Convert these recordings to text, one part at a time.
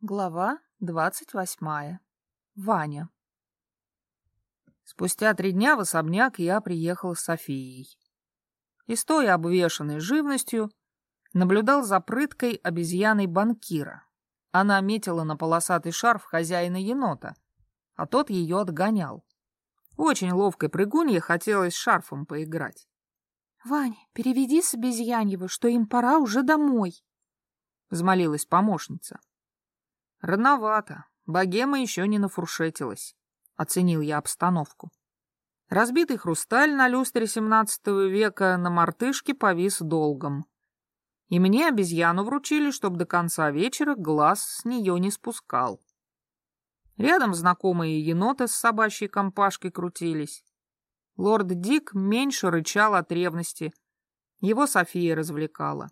Глава двадцать восьмая. Ваня. Спустя три дня в особняк я приехал с Софией. И, стоя обвешанной живностью, наблюдал за прыткой обезьяной банкира. Она метила на полосатый шарф хозяина енота, а тот ее отгонял. Очень ловкой прыгунье хотелось шарфом поиграть. — Вань, переведи с обезьяньего, что им пора уже домой, — взмолилась помощница. Рановато. Богема еще не нафуршетилась. Оценил я обстановку. Разбитый хрусталь на люстре XVII века на мартышке повис долгом. И мне обезьяну вручили, чтобы до конца вечера глаз с нее не спускал. Рядом знакомые еноты с собачьей компашкой крутились. Лорд Дик меньше рычал от ревности. Его София развлекала.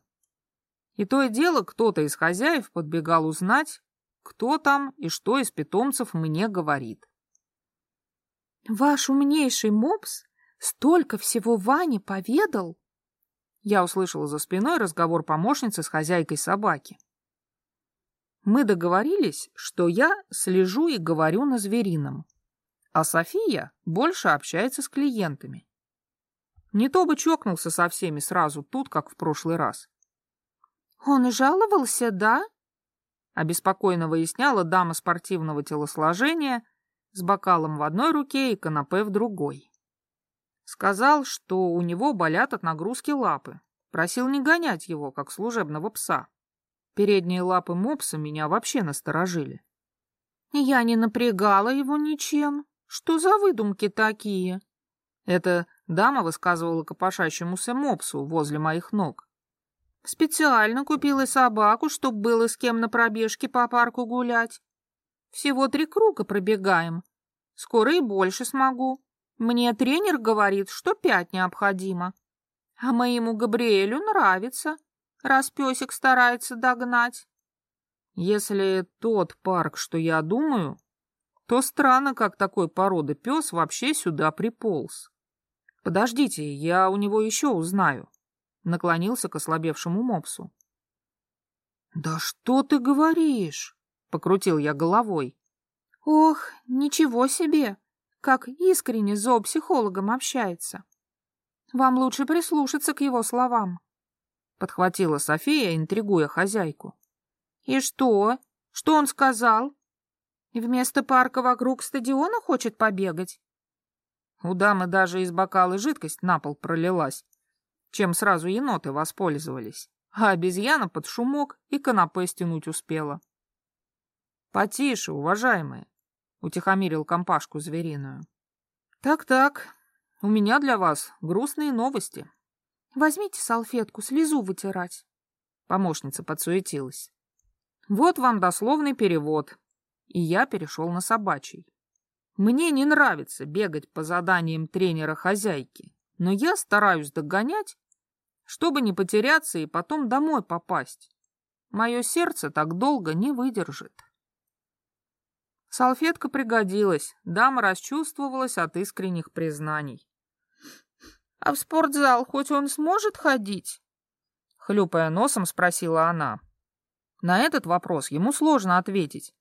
И то и дело кто-то из хозяев подбегал узнать, кто там и что из питомцев мне говорит. «Ваш умнейший мопс столько всего Ване поведал!» Я услышала за спиной разговор помощницы с хозяйкой собаки. Мы договорились, что я слежу и говорю на зверином, а София больше общается с клиентами. Не то бы чокнулся со всеми сразу тут, как в прошлый раз. «Он жаловался, да?» Обеспокоенно выясняла дама спортивного телосложения с бокалом в одной руке и канапе в другой. Сказал, что у него болят от нагрузки лапы. Просил не гонять его, как служебного пса. Передние лапы мопса меня вообще насторожили. Я не напрягала его ничем. Что за выдумки такие? Это дама высказывала копошащемуся мопсу возле моих ног. Специально купила собаку, чтобы было с кем на пробежке по парку гулять. Всего три круга пробегаем. Скоро и больше смогу. Мне тренер говорит, что пять необходимо. А моему Габриэлю нравится, раз песик старается догнать. Если тот парк, что я думаю, то странно, как такой породы пес вообще сюда приполз. Подождите, я у него еще узнаю наклонился к ослабевшему мопсу. «Да что ты говоришь?» — покрутил я головой. «Ох, ничего себе! Как искренне зоопсихологом общается! Вам лучше прислушаться к его словам!» — подхватила София, интригуя хозяйку. «И что? Что он сказал? Вместо парка вокруг стадиона хочет побегать?» У дамы даже из бокала жидкость на пол пролилась, чем сразу еноты воспользовались, а обезьяна под шумок и канапе стянуть успела. «Потише, уважаемые», — утихомирил компашку звериную. «Так-так, у меня для вас грустные новости». «Возьмите салфетку, слезу вытирать». Помощница подсуетилась. «Вот вам дословный перевод». И я перешел на собачий. Мне не нравится бегать по заданиям тренера-хозяйки, но я стараюсь догонять чтобы не потеряться и потом домой попасть. Мое сердце так долго не выдержит. Салфетка пригодилась, дама расчувствовалась от искренних признаний. — А в спортзал хоть он сможет ходить? — хлюпая носом спросила она. На этот вопрос ему сложно ответить,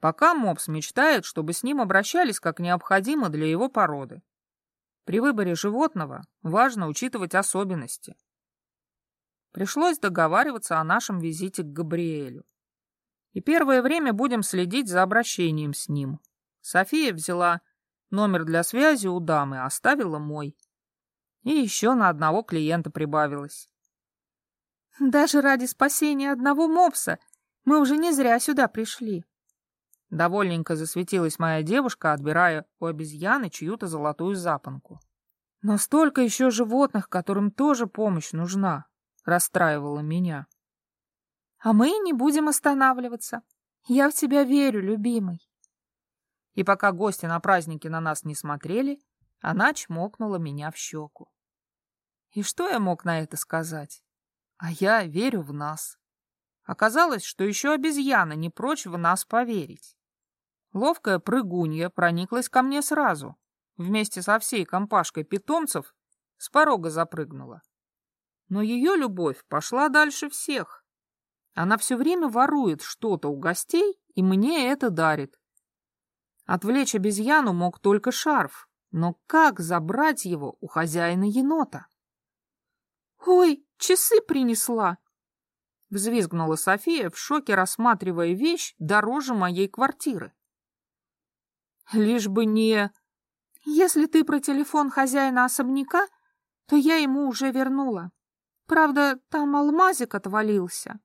пока мопс мечтает, чтобы с ним обращались как необходимо для его породы. При выборе животного важно учитывать особенности. Пришлось договариваться о нашем визите к Габриэлю. И первое время будем следить за обращением с ним. София взяла номер для связи у дамы, оставила мой. И еще на одного клиента прибавилось. Даже ради спасения одного мопса мы уже не зря сюда пришли. Довольненько засветилась моя девушка, отбирая у обезьяны чью-то золотую запонку. Но столько еще животных, которым тоже помощь нужна расстраивала меня. А мы не будем останавливаться. Я в тебя верю, любимый. И пока гости на празднике на нас не смотрели, она чмокнула меня в щеку. И что я мог на это сказать? А я верю в нас. Оказалось, что еще обезьяна не прочь в нас поверить. Ловкая прыгунья прониклась ко мне сразу. Вместе со всей компашкой питомцев с порога запрыгнула. Но ее любовь пошла дальше всех. Она все время ворует что-то у гостей и мне это дарит. Отвлечь обезьяну мог только шарф, но как забрать его у хозяина енота? «Ой, часы принесла!» Взвизгнула София в шоке, рассматривая вещь дороже моей квартиры. «Лишь бы не...» «Если ты про телефон хозяина особняка, то я ему уже вернула. Правда, там алмазик отвалился».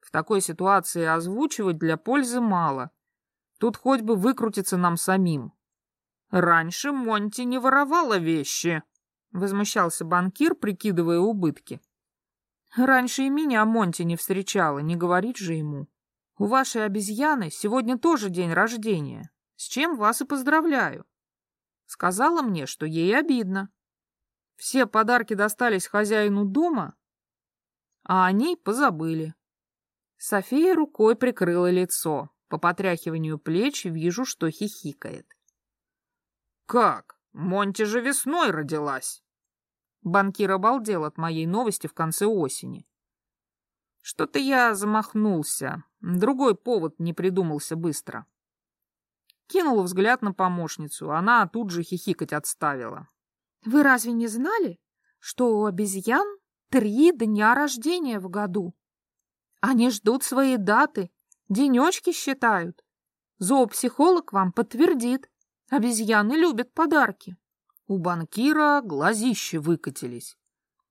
В такой ситуации озвучивать для пользы мало. Тут хоть бы выкрутиться нам самим. Раньше Монти не воровала вещи, — возмущался банкир, прикидывая убытки. Раньше и меня Монти не встречала, не говорить же ему. У вашей обезьяны сегодня тоже день рождения, с чем вас и поздравляю. Сказала мне, что ей обидно. Все подарки достались хозяину дома, а о ней позабыли. София рукой прикрыла лицо. По потряхиванию плеч вижу, что хихикает. «Как? Монти же весной родилась!» Банкир обалдел от моей новости в конце осени. Что-то я замахнулся. Другой повод не придумался быстро. Кинул взгляд на помощницу, она тут же хихикать отставила. «Вы разве не знали, что у обезьян три дня рождения в году? Они ждут свои даты, денечки считают. Зоопсихолог вам подтвердит, обезьяны любят подарки». У банкира глазища выкатились.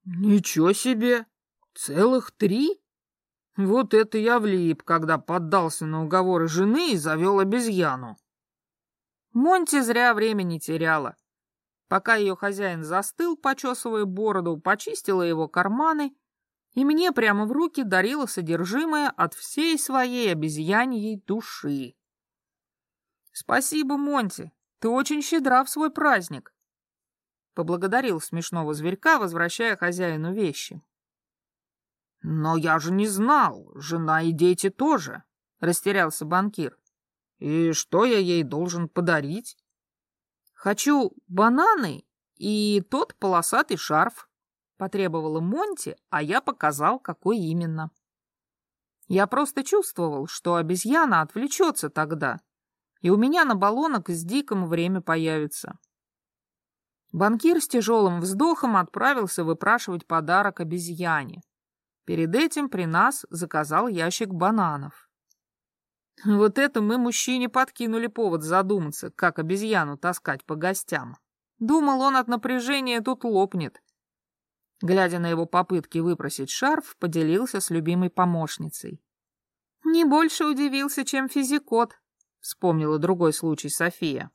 Ничего себе! Целых три? Вот это я влип, когда поддался на уговоры жены и завел обезьяну. Монти зря времени теряла. Пока ее хозяин застыл, почесывая бороду, почистила его карманы и мне прямо в руки дарила содержимое от всей своей обезьяньей души. «Спасибо, Монти, ты очень щедра в свой праздник. Поблагодарил смешного зверька, возвращая хозяину вещи. «Но я же не знал, жена и дети тоже», — растерялся банкир. «И что я ей должен подарить?» «Хочу бананы и тот полосатый шарф», — потребовала Монти, а я показал, какой именно. Я просто чувствовал, что обезьяна отвлечется тогда, и у меня на баллонок с Диком время появится. Банкир с тяжелым вздохом отправился выпрашивать подарок обезьяне. Перед этим при нас заказал ящик бананов. Вот это мы мужчине подкинули повод задуматься, как обезьяну таскать по гостям. Думал, он от напряжения тут лопнет. Глядя на его попытки выпросить шарф, поделился с любимой помощницей. «Не больше удивился, чем физикот», — вспомнила другой случай София.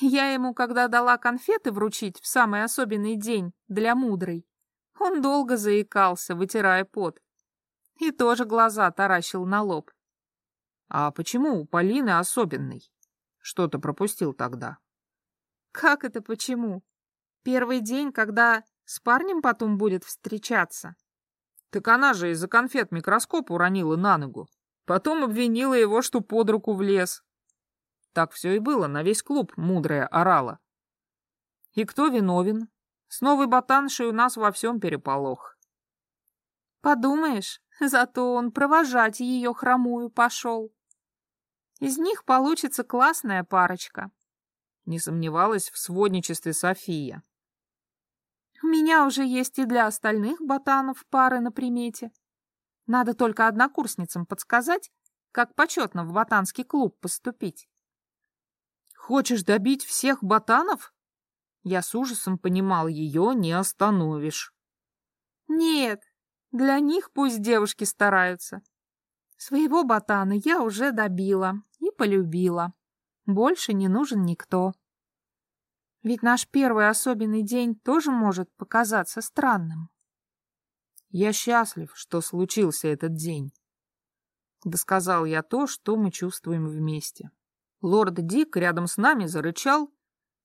Я ему, когда дала конфеты вручить в самый особенный день для мудрой, он долго заикался, вытирая пот. И тоже глаза таращил на лоб. А почему у Полины особенный? Что-то пропустил тогда. Как это почему? Первый день, когда с парнем потом будет встречаться? Так она же из-за конфет микроскоп уронила на ногу. Потом обвинила его, что под руку влез. Так все и было, на весь клуб мудрая орала. И кто виновен? С новой ботаншей у нас во всем переполох. Подумаешь, зато он провожать ее хромую пошел. Из них получится классная парочка. Не сомневалась в сводничестве София. У меня уже есть и для остальных ботанов пары на примете. Надо только однокурсницам подсказать, как почетно в ботанский клуб поступить. Хочешь добить всех ботанов? Я с ужасом понимал, ее не остановишь. Нет, для них пусть девушки стараются. Своего ботана я уже добила и полюбила. Больше не нужен никто. Ведь наш первый особенный день тоже может показаться странным. Я счастлив, что случился этот день. Досказал я то, что мы чувствуем вместе. Лорд Дик рядом с нами зарычал,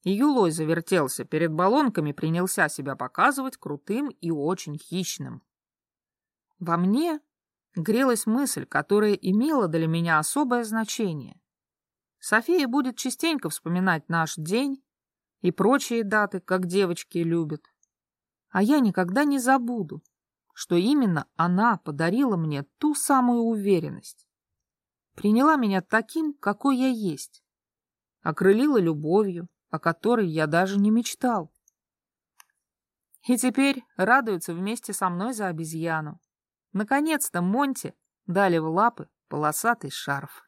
и Юлой завертелся перед баллонками, принялся себя показывать крутым и очень хищным. Во мне грелась мысль, которая имела для меня особое значение. София будет частенько вспоминать наш день и прочие даты, как девочки любят. А я никогда не забуду, что именно она подарила мне ту самую уверенность, приняла меня таким, какой я есть, окрылила любовью, о которой я даже не мечтал. И теперь радуются вместе со мной за обезьяну. Наконец-то Монти дали в лапы полосатый шарф.